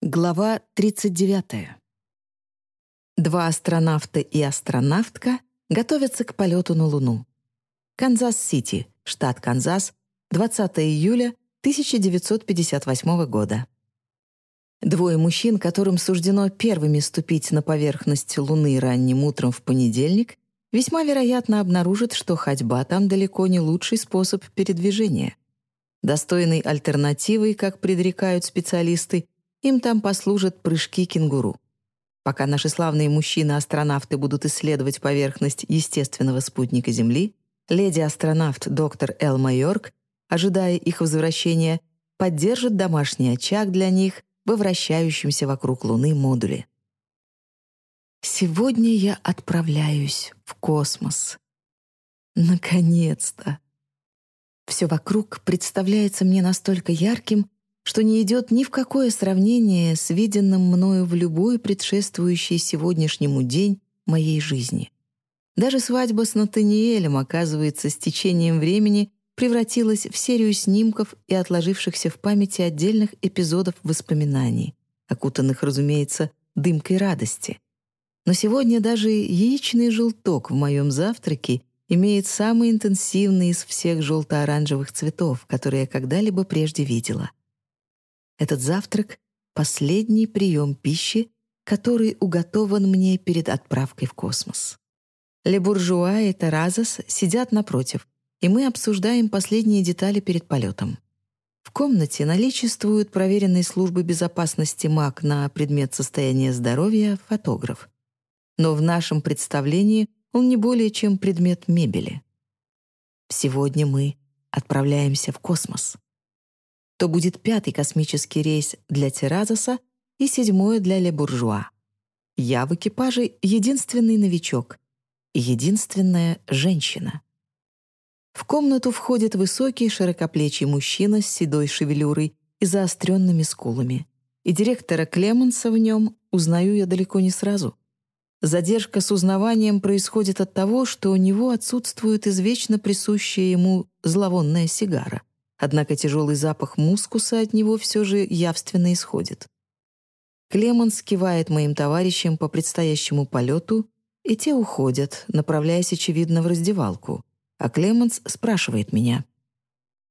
Глава 39. Два астронавта и астронавтка готовятся к полету на Луну. Канзас-Сити, штат Канзас, 20 июля 1958 года. Двое мужчин, которым суждено первыми ступить на поверхность Луны ранним утром в понедельник, весьма вероятно обнаружат, что ходьба там далеко не лучший способ передвижения. Достойной альтернативой, как предрекают специалисты, им там послужат прыжки кенгуру. Пока наши славные мужчины-астронавты будут исследовать поверхность естественного спутника Земли, леди-астронавт доктор Элма Йорк, ожидая их возвращения, поддержит домашний очаг для них во вращающемся вокруг Луны модуле. Сегодня я отправляюсь в космос. Наконец-то! Все вокруг представляется мне настолько ярким, что не идет ни в какое сравнение с виденным мною в любой предшествующий сегодняшнему день моей жизни. Даже свадьба с Натаниэлем, оказывается, с течением времени превратилась в серию снимков и отложившихся в памяти отдельных эпизодов воспоминаний, окутанных, разумеется, дымкой радости. Но сегодня даже яичный желток в моем завтраке имеет самый интенсивный из всех желто-оранжевых цветов, которые я когда-либо прежде видела. Этот завтрак — последний прием пищи, который уготован мне перед отправкой в космос. Ле-Буржуа и Таразас сидят напротив, и мы обсуждаем последние детали перед полетом. В комнате наличествуют проверенные службы безопасности МАК на предмет состояния здоровья фотограф. Но в нашем представлении он не более чем предмет мебели. Сегодня мы отправляемся в космос то будет пятый космический рейс для Теразоса и седьмой для Ле-Буржуа. Я в экипаже единственный новичок и единственная женщина. В комнату входит высокий широкоплечий мужчина с седой шевелюрой и заостренными скулами. И директора Клеменса в нем узнаю я далеко не сразу. Задержка с узнаванием происходит от того, что у него отсутствует извечно присущая ему зловонная сигара однако тяжелый запах мускуса от него все же явственно исходит. Клеманс кивает моим товарищам по предстоящему полету, и те уходят, направляясь, очевидно, в раздевалку. А Клеманс спрашивает меня.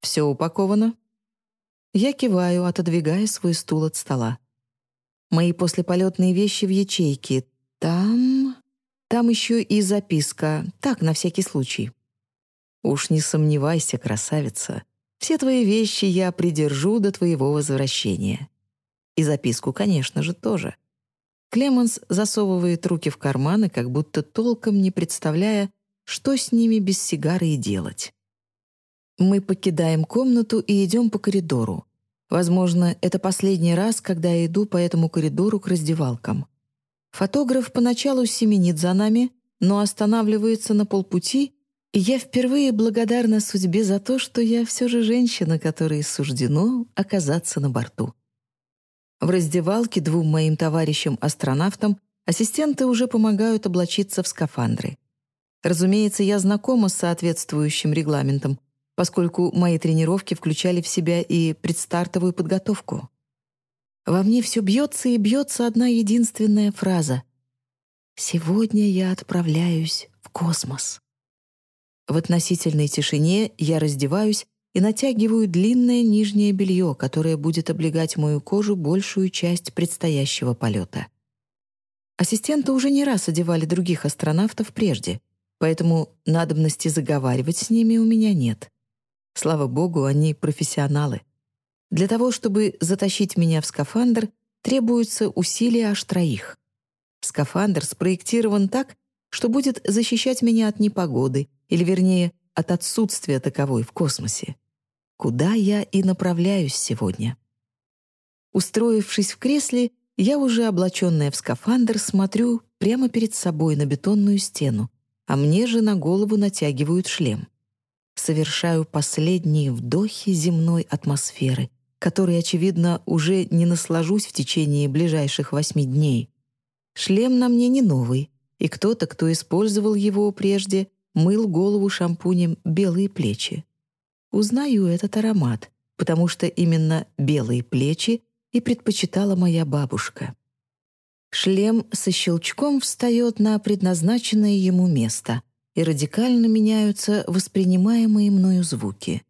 «Все упаковано?» Я киваю, отодвигая свой стул от стола. Мои послеполетные вещи в ячейке. Там... Там еще и записка. Так, на всякий случай. Уж не сомневайся, красавица. Все твои вещи я придержу до твоего возвращения. И записку, конечно же, тоже. Клеменс засовывает руки в карманы, как будто толком не представляя, что с ними без сигары и делать. Мы покидаем комнату и идем по коридору. Возможно, это последний раз, когда я иду по этому коридору к раздевалкам. Фотограф поначалу семенит за нами, но останавливается на полпути и я впервые благодарна судьбе за то, что я все же женщина, которой суждено оказаться на борту. В раздевалке двум моим товарищам-астронавтам ассистенты уже помогают облачиться в скафандры. Разумеется, я знакома с соответствующим регламентом, поскольку мои тренировки включали в себя и предстартовую подготовку. Во мне все бьется и бьется одна единственная фраза. «Сегодня я отправляюсь в космос». В относительной тишине я раздеваюсь и натягиваю длинное нижнее белье, которое будет облегать мою кожу большую часть предстоящего полета. Ассистенты уже не раз одевали других астронавтов прежде, поэтому надобности заговаривать с ними у меня нет. Слава богу, они профессионалы. Для того, чтобы затащить меня в скафандр, требуются усилия аж троих. Скафандр спроектирован так, что будет защищать меня от непогоды, или, вернее, от отсутствия таковой в космосе. Куда я и направляюсь сегодня. Устроившись в кресле, я уже облаченная в скафандр смотрю прямо перед собой на бетонную стену, а мне же на голову натягивают шлем. Совершаю последние вдохи земной атмосферы, которой, очевидно, уже не наслажусь в течение ближайших восьми дней. Шлем на мне не новый, и кто-то, кто использовал его прежде, мыл голову шампунем белые плечи. Узнаю этот аромат, потому что именно белые плечи и предпочитала моя бабушка. Шлем со щелчком встает на предназначенное ему место, и радикально меняются воспринимаемые мною звуки.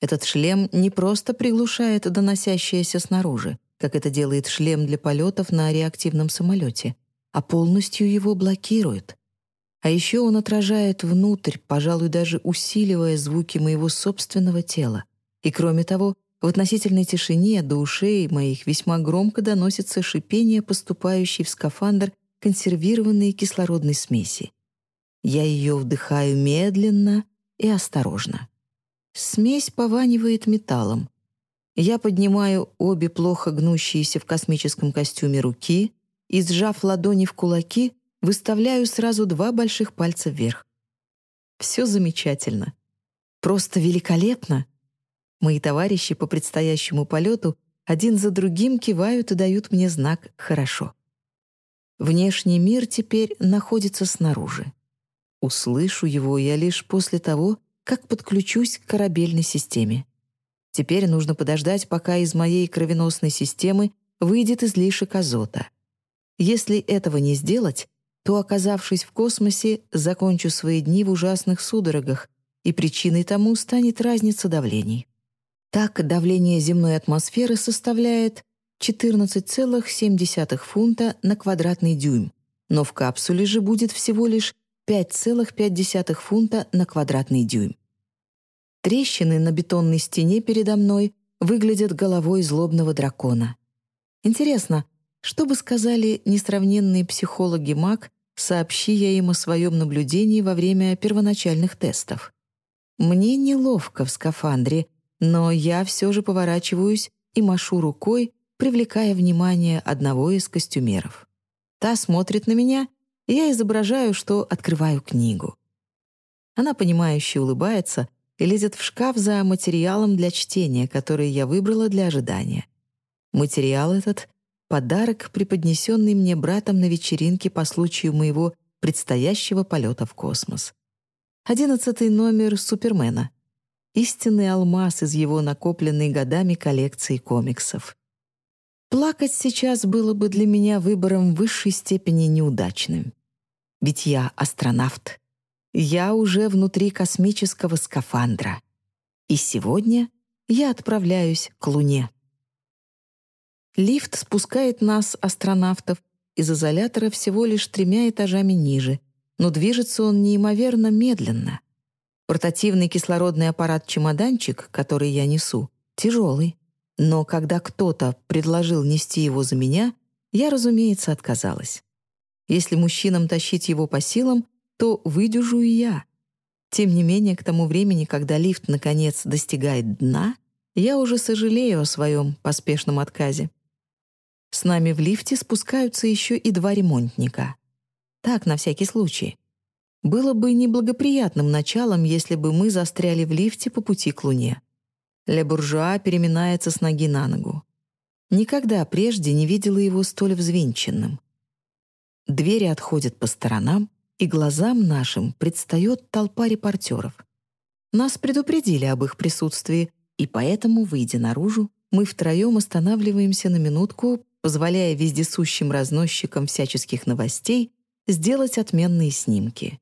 Этот шлем не просто приглушает доносящееся снаружи, как это делает шлем для полетов на реактивном самолете, а полностью его блокирует. А еще он отражает внутрь, пожалуй, даже усиливая звуки моего собственного тела. И кроме того, в относительной тишине до ушей моих весьма громко доносится шипение, поступающей в скафандр консервированной кислородной смеси. Я ее вдыхаю медленно и осторожно. Смесь пованивает металлом. Я поднимаю обе плохо гнущиеся в космическом костюме руки и, сжав ладони в кулаки, выставляю сразу два больших пальца вверх. Все замечательно. Просто великолепно. Мои товарищи по предстоящему полету один за другим кивают и дают мне знак «хорошо». Внешний мир теперь находится снаружи. Услышу его я лишь после того, как подключусь к корабельной системе. Теперь нужно подождать, пока из моей кровеносной системы выйдет излишек азота. Если этого не сделать, то, оказавшись в космосе, закончу свои дни в ужасных судорогах, и причиной тому станет разница давлений. Так, давление земной атмосферы составляет 14,7 фунта на квадратный дюйм, но в капсуле же будет всего лишь 5,5 фунта на квадратный дюйм. Трещины на бетонной стене передо мной выглядят головой злобного дракона. Интересно, что бы сказали несравненные психологи МАК, сообщи я им о своем наблюдении во время первоначальных тестов? Мне неловко в скафандре, но я все же поворачиваюсь и машу рукой, привлекая внимание одного из костюмеров. Та смотрит на меня, и я изображаю, что открываю книгу. Она, понимающе улыбается и лезет в шкаф за материалом для чтения, который я выбрала для ожидания. Материал этот — подарок, преподнесенный мне братом на вечеринке по случаю моего предстоящего полета в космос. Одиннадцатый номер «Супермена». Истинный алмаз из его накопленной годами коллекции комиксов. Плакать сейчас было бы для меня выбором в высшей степени неудачным. Ведь я астронавт. Я уже внутри космического скафандра. И сегодня я отправляюсь к Луне. Лифт спускает нас, астронавтов, из изолятора всего лишь тремя этажами ниже, но движется он неимоверно медленно. Портативный кислородный аппарат-чемоданчик, который я несу, тяжелый. Но когда кто-то предложил нести его за меня, я, разумеется, отказалась. Если мужчинам тащить его по силам, то выдержу и я. Тем не менее, к тому времени, когда лифт наконец достигает дна, я уже сожалею о своем поспешном отказе. С нами в лифте спускаются еще и два ремонтника. Так, на всякий случай. Было бы неблагоприятным началом, если бы мы застряли в лифте по пути к Луне. Ле Буржуа переминается с ноги на ногу. Никогда прежде не видела его столь взвинченным. Двери отходят по сторонам, и глазам нашим предстает толпа репортеров. Нас предупредили об их присутствии, и поэтому, выйдя наружу, мы втроем останавливаемся на минутку, позволяя вездесущим разносчикам всяческих новостей сделать отменные снимки.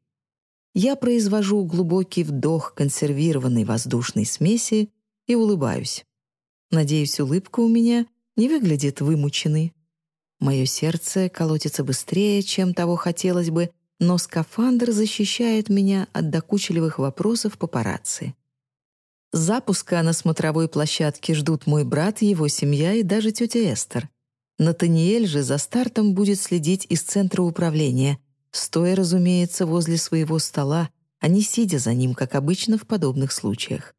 Я произвожу глубокий вдох консервированной воздушной смеси и улыбаюсь. Надеюсь, улыбка у меня не выглядит вымученной. Мое сердце колотится быстрее, чем того хотелось бы, но скафандр защищает меня от докучливых вопросов папарацци. Запуска на смотровой площадке ждут мой брат, его семья и даже тетя Эстер. Натаниэль же за стартом будет следить из центра управления, стоя, разумеется, возле своего стола, а не сидя за ним, как обычно в подобных случаях.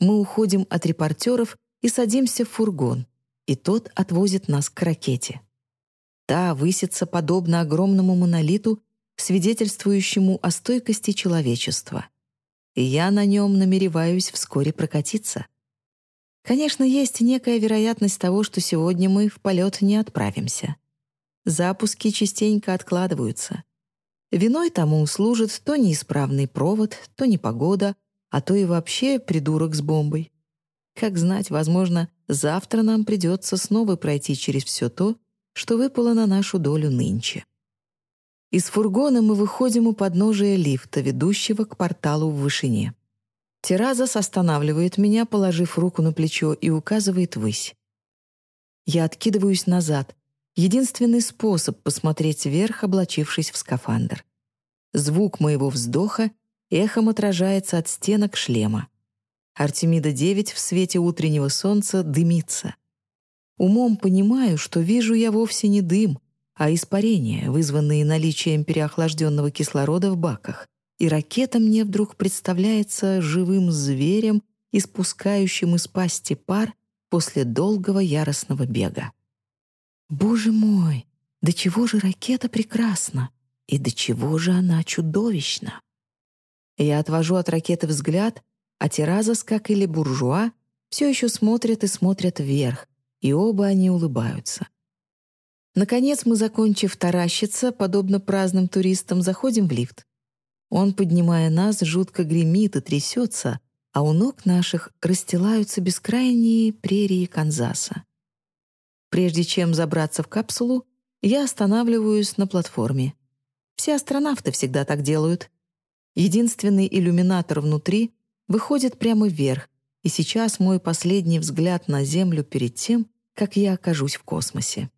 Мы уходим от репортеров и садимся в фургон, и тот отвозит нас к ракете. Та высится подобно огромному монолиту, свидетельствующему о стойкости человечества. И я на нем намереваюсь вскоре прокатиться. Конечно, есть некая вероятность того, что сегодня мы в полет не отправимся. Запуски частенько откладываются. Виной тому служит то неисправный провод, то непогода, а то и вообще придурок с бомбой. Как знать, возможно, завтра нам придется снова пройти через все то, что выпало на нашу долю нынче. Из фургона мы выходим у подножия лифта, ведущего к порталу в вышине. Теразас останавливает меня, положив руку на плечо и указывает ввысь. Я откидываюсь назад. Единственный способ посмотреть вверх, облачившись в скафандр. Звук моего вздоха эхом отражается от стенок шлема. Артемида-9 в свете утреннего солнца дымится. Умом понимаю, что вижу я вовсе не дым, а испарения, вызванные наличием переохлажденного кислорода в баках. И ракета мне вдруг представляется живым зверем, испускающим из пасти пар после долгого яростного бега. Боже мой, до чего же ракета прекрасна, и до чего же она чудовищна! Я отвожу от ракеты взгляд, а Теразас, как или буржуа, все еще смотрят и смотрят вверх, и оба они улыбаются. Наконец мы, закончив таращиться, подобно праздным туристам, заходим в лифт. Он, поднимая нас, жутко гремит и трясется, а у ног наших расстилаются бескрайние прерии Канзаса. Прежде чем забраться в капсулу, я останавливаюсь на платформе. Все астронавты всегда так делают. Единственный иллюминатор внутри выходит прямо вверх, и сейчас мой последний взгляд на Землю перед тем, как я окажусь в космосе.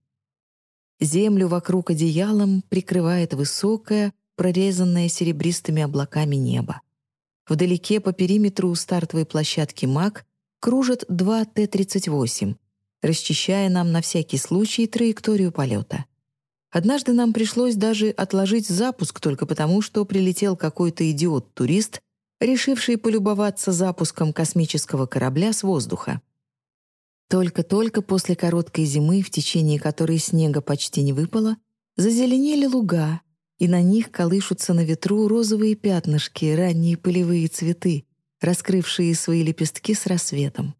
Землю вокруг одеялом прикрывает высокое, прорезанное серебристыми облаками небо. Вдалеке по периметру стартовой площадки МАК кружат два Т-38, расчищая нам на всякий случай траекторию полета. Однажды нам пришлось даже отложить запуск только потому, что прилетел какой-то идиот-турист, решивший полюбоваться запуском космического корабля с воздуха. Только-только после короткой зимы, в течение которой снега почти не выпало, зазеленели луга, и на них колышутся на ветру розовые пятнышки, ранние полевые цветы, раскрывшие свои лепестки с рассветом.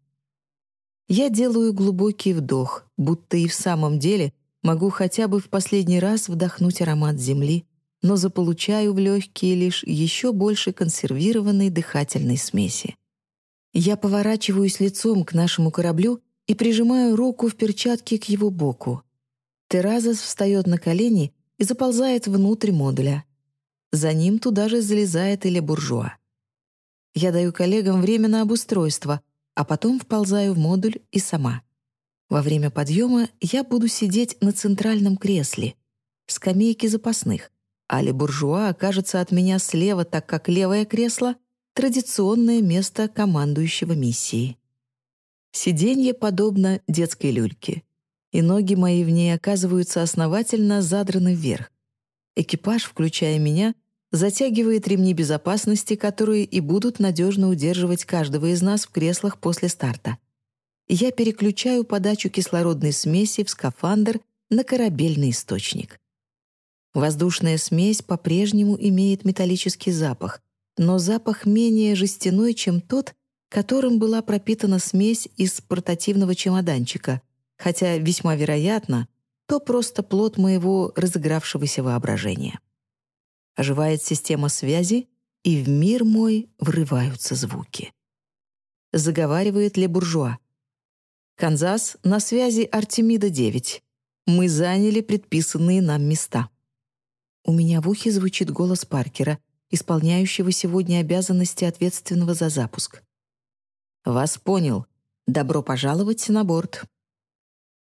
Я делаю глубокий вдох, будто и в самом деле могу хотя бы в последний раз вдохнуть аромат земли, но заполучаю в легкие лишь еще больше консервированной дыхательной смеси. Я поворачиваюсь лицом к нашему кораблю и прижимаю руку в перчатке к его боку. Теразас встает на колени и заползает внутрь модуля. За ним туда же залезает или буржуа. Я даю коллегам время на обустройство, а потом вползаю в модуль и сама. Во время подъема я буду сидеть на центральном кресле, скамейке запасных, а ли буржуа окажется от меня слева, так как левое кресло — традиционное место командующего миссии. Сиденье подобно детской люльке и ноги мои в ней оказываются основательно задраны вверх. Экипаж, включая меня, затягивает ремни безопасности, которые и будут надежно удерживать каждого из нас в креслах после старта. Я переключаю подачу кислородной смеси в скафандр на корабельный источник. Воздушная смесь по-прежнему имеет металлический запах, но запах менее жестяной, чем тот, которым была пропитана смесь из портативного чемоданчика, хотя весьма вероятно, то просто плод моего разыгравшегося воображения. Оживает система связи, и в мир мой врываются звуки. Заговаривает Ле Буржуа. «Канзас, на связи Артемида-9. Мы заняли предписанные нам места». У меня в ухе звучит голос Паркера, исполняющего сегодня обязанности ответственного за запуск. «Вас понял. Добро пожаловать на борт».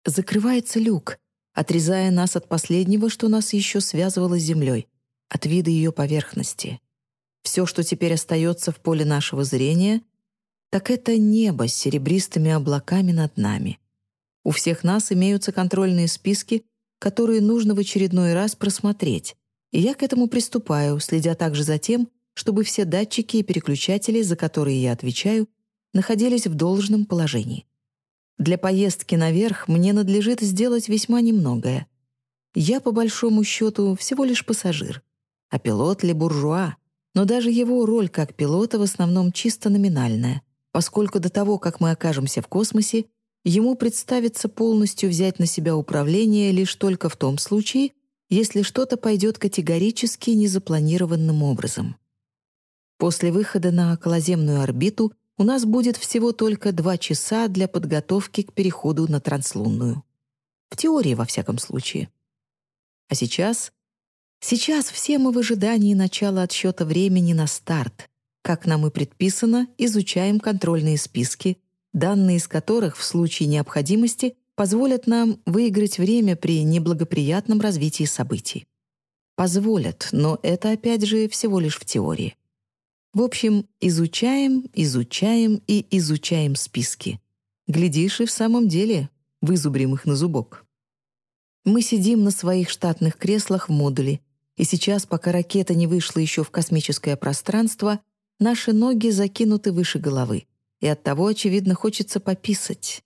Закрывается люк, отрезая нас от последнего, что нас еще связывало с землей, от вида ее поверхности. Все, что теперь остается в поле нашего зрения, так это небо с серебристыми облаками над нами. У всех нас имеются контрольные списки, которые нужно в очередной раз просмотреть, и я к этому приступаю, следя также за тем, чтобы все датчики и переключатели, за которые я отвечаю, находились в должном положении. Для поездки наверх мне надлежит сделать весьма немногое. Я, по большому счету, всего лишь пассажир, а пилот ли буржуа, но даже его роль как пилота в основном чисто номинальная, поскольку до того, как мы окажемся в космосе, ему представится полностью взять на себя управление лишь только в том случае, если что-то пойдет категорически незапланированным образом. После выхода на околоземную орбиту у нас будет всего только два часа для подготовки к переходу на транслунную. В теории, во всяком случае. А сейчас? Сейчас все мы в ожидании начала отсчета времени на старт. Как нам и предписано, изучаем контрольные списки, данные из которых в случае необходимости позволят нам выиграть время при неблагоприятном развитии событий. Позволят, но это опять же всего лишь в теории. В общем, изучаем, изучаем и изучаем списки. Глядишь, и в самом деле вызубрим их на зубок. Мы сидим на своих штатных креслах в модуле, и сейчас, пока ракета не вышла еще в космическое пространство, наши ноги закинуты выше головы, и оттого, очевидно, хочется пописать.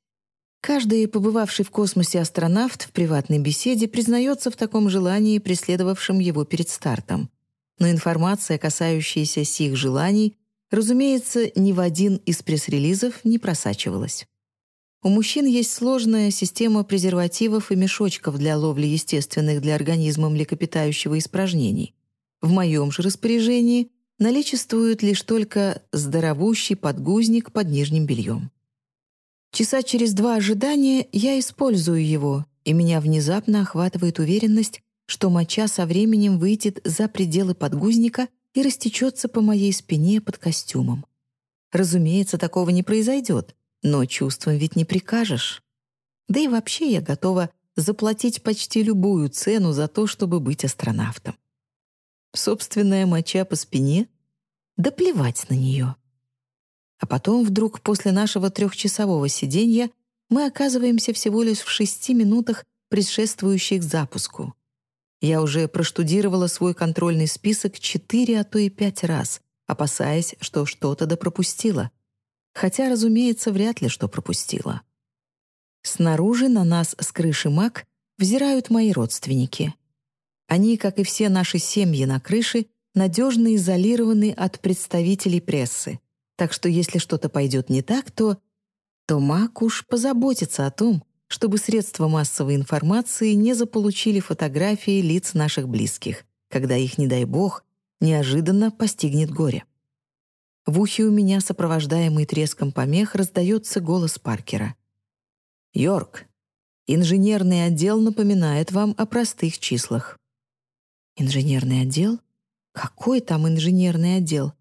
Каждый побывавший в космосе астронавт в приватной беседе признается в таком желании, преследовавшем его перед стартом но информация, касающаяся сих желаний, разумеется, ни в один из пресс-релизов не просачивалась. У мужчин есть сложная система презервативов и мешочков для ловли естественных для организма млекопитающего испражнений. В моем же распоряжении наличествует лишь только здоровущий подгузник под нижним бельем. Часа через два ожидания я использую его, и меня внезапно охватывает уверенность, что моча со временем выйдет за пределы подгузника и растечется по моей спине под костюмом. Разумеется, такого не произойдет, но чувством ведь не прикажешь. Да и вообще я готова заплатить почти любую цену за то, чтобы быть астронавтом. Собственная моча по спине? Да плевать на нее. А потом вдруг после нашего трехчасового сиденья мы оказываемся всего лишь в шести минутах, предшествующих запуску. Я уже проштудировала свой контрольный список четыре, а то и пять раз, опасаясь, что что-то допропустила. Хотя, разумеется, вряд ли что пропустила. Снаружи на нас с крыши МАК взирают мои родственники. Они, как и все наши семьи на крыше, надежно изолированы от представителей прессы. Так что если что-то пойдет не так, то... то МАК уж позаботится о том, чтобы средства массовой информации не заполучили фотографии лиц наших близких, когда их, не дай бог, неожиданно постигнет горе. В ухе у меня, сопровождаемый треском помех, раздается голос Паркера. «Йорк, инженерный отдел напоминает вам о простых числах». «Инженерный отдел? Какой там инженерный отдел?»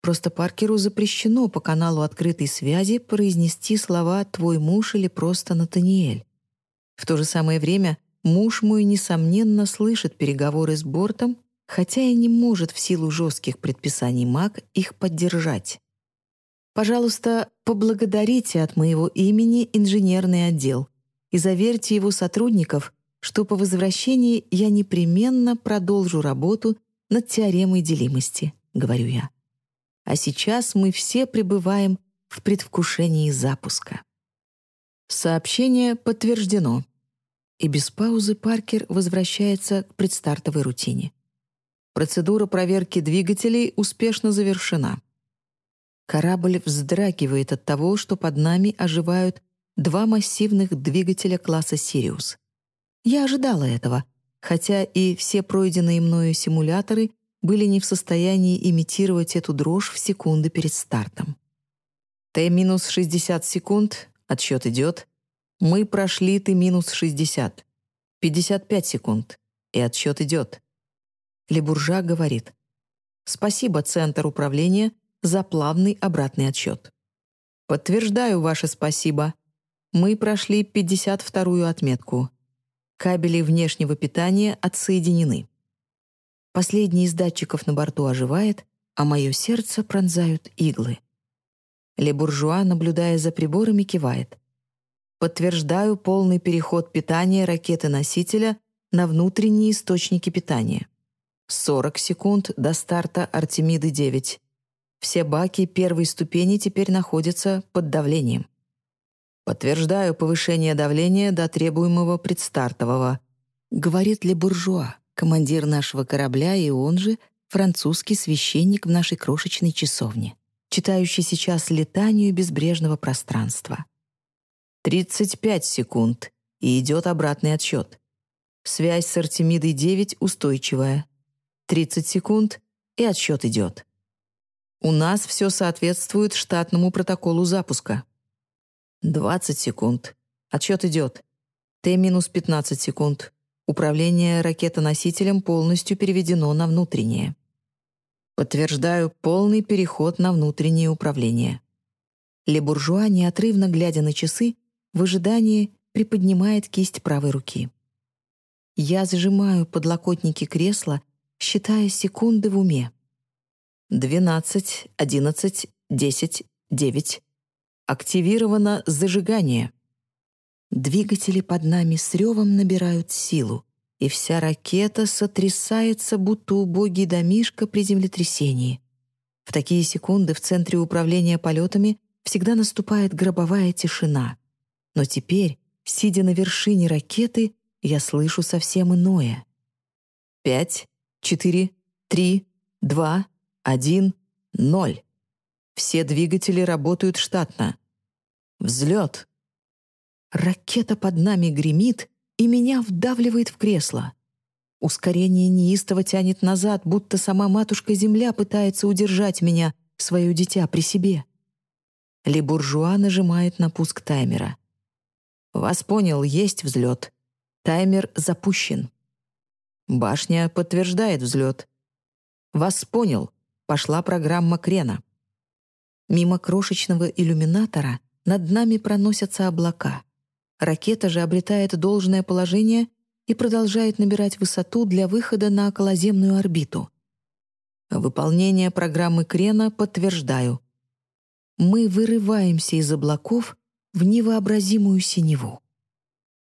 Просто Паркеру запрещено по каналу открытой связи произнести слова «твой муж» или просто «Натаниэль». В то же самое время муж мой, несомненно, слышит переговоры с бортом, хотя и не может в силу жестких предписаний МАК их поддержать. Пожалуйста, поблагодарите от моего имени инженерный отдел и заверьте его сотрудников, что по возвращении я непременно продолжу работу над теоремой делимости, говорю я а сейчас мы все пребываем в предвкушении запуска. Сообщение подтверждено. И без паузы Паркер возвращается к предстартовой рутине. Процедура проверки двигателей успешно завершена. Корабль вздрагивает от того, что под нами оживают два массивных двигателя класса «Сириус». Я ожидала этого, хотя и все пройденные мною симуляторы были не в состоянии имитировать эту дрожь в секунды перед стартом. Т-минус 60 секунд, отсчет идет. Мы прошли Т-минус 60. 55 секунд, и отсчет идет. Лебуржа говорит, «Спасибо, Центр управления, за плавный обратный отсчет. Подтверждаю ваше спасибо. Мы прошли 52-ю отметку. Кабели внешнего питания отсоединены. Последний из датчиков на борту оживает, а мое сердце пронзают иглы. Ле-буржуа, наблюдая за приборами, кивает. Подтверждаю полный переход питания ракеты-носителя на внутренние источники питания. 40 секунд до старта Артемиды-9. Все баки первой ступени теперь находятся под давлением. Подтверждаю повышение давления до требуемого предстартового, говорит Ле-буржуа командир нашего корабля и он же французский священник в нашей крошечной часовне, читающий сейчас летанию безбрежного пространства. 35 секунд, и идет обратный отсчет. Связь с Артемидой-9 устойчивая. 30 секунд, и отсчет идет. У нас все соответствует штатному протоколу запуска. 20 секунд. Отсчет идет. Т-15 секунд. Управление ракетоносителем полностью переведено на внутреннее. Подтверждаю полный переход на внутреннее управление. Лебуржуа, неотрывно глядя на часы, в ожидании приподнимает кисть правой руки. Я сжимаю подлокотники кресла, считая секунды в уме. Двенадцать, одиннадцать, десять, девять. Активировано зажигание. Двигатели под нами с ревом набирают силу, и вся ракета сотрясается, будто убогий домишко при землетрясении. В такие секунды в центре управления полетами всегда наступает гробовая тишина. Но теперь, сидя на вершине ракеты, я слышу совсем иное. Пять, четыре, три, два, один, ноль. Все двигатели работают штатно. Взлет. Ракета под нами гремит, и меня вдавливает в кресло. Ускорение неистово тянет назад, будто сама матушка-земля пытается удержать меня, свое дитя, при себе. Лебуржуа нажимает на пуск таймера. «Вас понял, есть взлет. Таймер запущен». Башня подтверждает взлет. «Вас понял. Пошла программа крена». Мимо крошечного иллюминатора над нами проносятся облака. Ракета же обретает должное положение и продолжает набирать высоту для выхода на околоземную орбиту. Выполнение программы крена подтверждаю. Мы вырываемся из облаков в невообразимую синеву.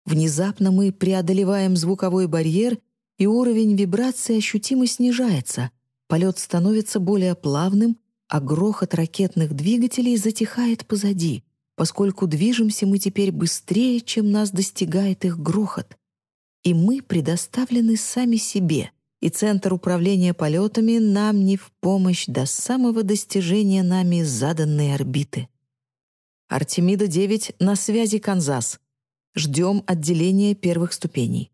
Внезапно мы преодолеваем звуковой барьер, и уровень вибрации ощутимо снижается. Полет становится более плавным, а грохот ракетных двигателей затихает позади поскольку движемся мы теперь быстрее, чем нас достигает их грохот. И мы предоставлены сами себе, и Центр управления полетами нам не в помощь до самого достижения нами заданной орбиты. Артемида-9 на связи Канзас. Ждем отделения первых ступеней.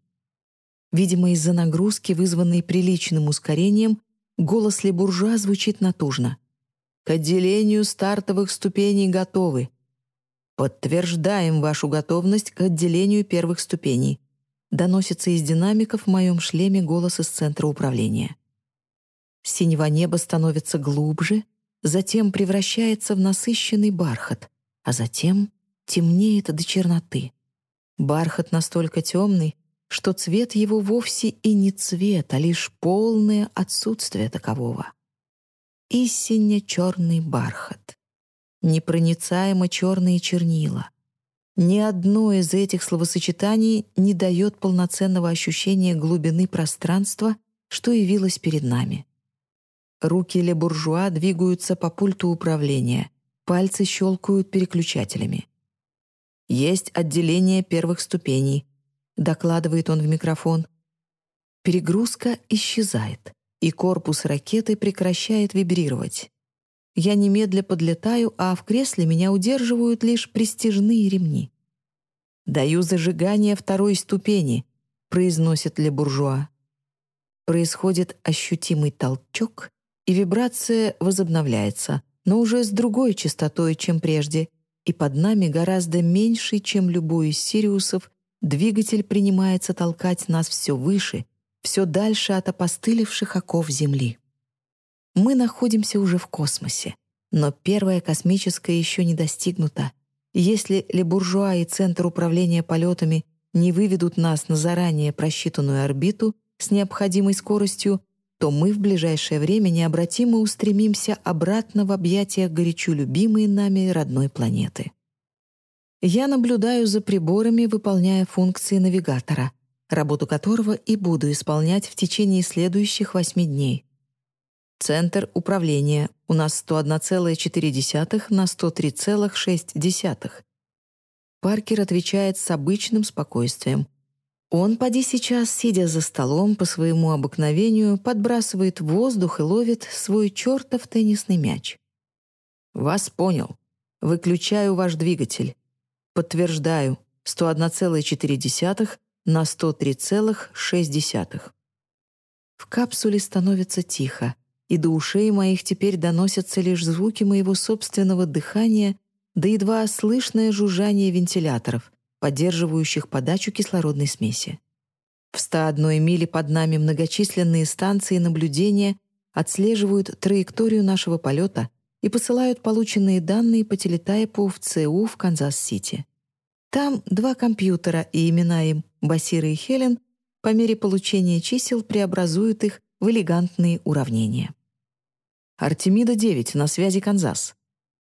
Видимо, из-за нагрузки, вызванной приличным ускорением, голос Лебуржа звучит натужно. «К отделению стартовых ступеней готовы. «Подтверждаем вашу готовность к отделению первых ступеней», доносится из динамиков в моем шлеме голос из центра управления. Синего неба становится глубже, затем превращается в насыщенный бархат, а затем темнеет до черноты. Бархат настолько темный, что цвет его вовсе и не цвет, а лишь полное отсутствие такового. Истинно черный бархат непроницаемо черные чернила. Ни одно из этих словосочетаний не дает полноценного ощущения глубины пространства, что явилось перед нами. Руки Ле Буржуа двигаются по пульту управления, пальцы щелкают переключателями. «Есть отделение первых ступеней», — докладывает он в микрофон. Перегрузка исчезает, и корпус ракеты прекращает вибрировать. Я немедля подлетаю, а в кресле меня удерживают лишь престижные ремни. «Даю зажигание второй ступени», — произносит Ле Буржуа. Происходит ощутимый толчок, и вибрация возобновляется, но уже с другой частотой, чем прежде, и под нами гораздо меньше, чем любой из Сириусов, двигатель принимается толкать нас все выше, все дальше от опостылевших оков Земли. Мы находимся уже в космосе, но первая космическая еще не достигнута. Если Лебуржуа и Центр управления полетами не выведут нас на заранее просчитанную орбиту с необходимой скоростью, то мы в ближайшее время необратимо устремимся обратно в объятия горячо любимой нами родной планеты. Я наблюдаю за приборами, выполняя функции навигатора, работу которого и буду исполнять в течение следующих восьми дней. Центр управления у нас 101,4 на 103,6. Паркер отвечает с обычным спокойствием. Он, поди сейчас, сидя за столом, по своему обыкновению, подбрасывает воздух и ловит свой чертов теннисный мяч. «Вас понял. Выключаю ваш двигатель. Подтверждаю. 101,4 на 103,6. В капсуле становится тихо и до ушей моих теперь доносятся лишь звуки моего собственного дыхания да едва слышное жужжание вентиляторов, поддерживающих подачу кислородной смеси. В 101 миле под нами многочисленные станции наблюдения отслеживают траекторию нашего полета и посылают полученные данные по телетайпу в ЦУ в Канзас-Сити. Там два компьютера, и имена им Басира и Хелен по мере получения чисел преобразуют их в элегантные уравнения. Артемида-9 на связи Канзас.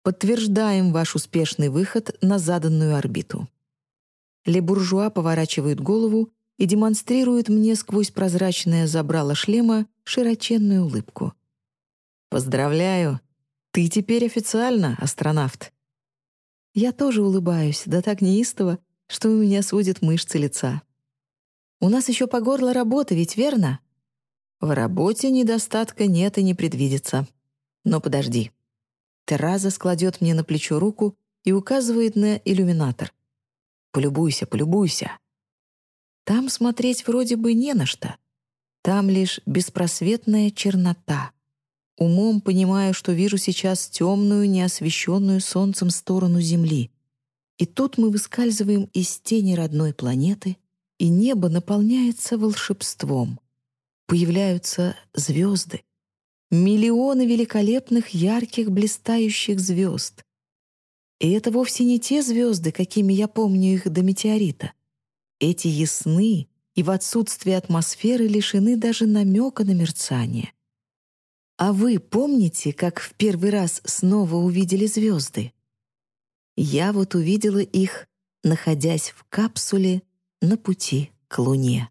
Подтверждаем ваш успешный выход на заданную орбиту. Ле-буржуа поворачивает голову и демонстрирует мне сквозь прозрачное забрало шлема широченную улыбку. «Поздравляю! Ты теперь официально астронавт!» Я тоже улыбаюсь, да так неистово, что у меня сводит мышцы лица. «У нас еще по горло работы, ведь верно?» «В работе недостатка нет и не предвидится. Но подожди». Тераза складет мне на плечо руку и указывает на иллюминатор. «Полюбуйся, полюбуйся!» Там смотреть вроде бы не на что. Там лишь беспросветная чернота. Умом понимаю, что вижу сейчас темную, неосвещенную солнцем сторону Земли. И тут мы выскальзываем из тени родной планеты, и небо наполняется волшебством. Появляются звезды. Миллионы великолепных, ярких, блистающих звезд. И это вовсе не те звезды, какими я помню их до метеорита. Эти ясны и в отсутствии атмосферы лишены даже намека на мерцание. А вы помните, как в первый раз снова увидели звезды? Я вот увидела их, находясь в капсуле на пути к Луне.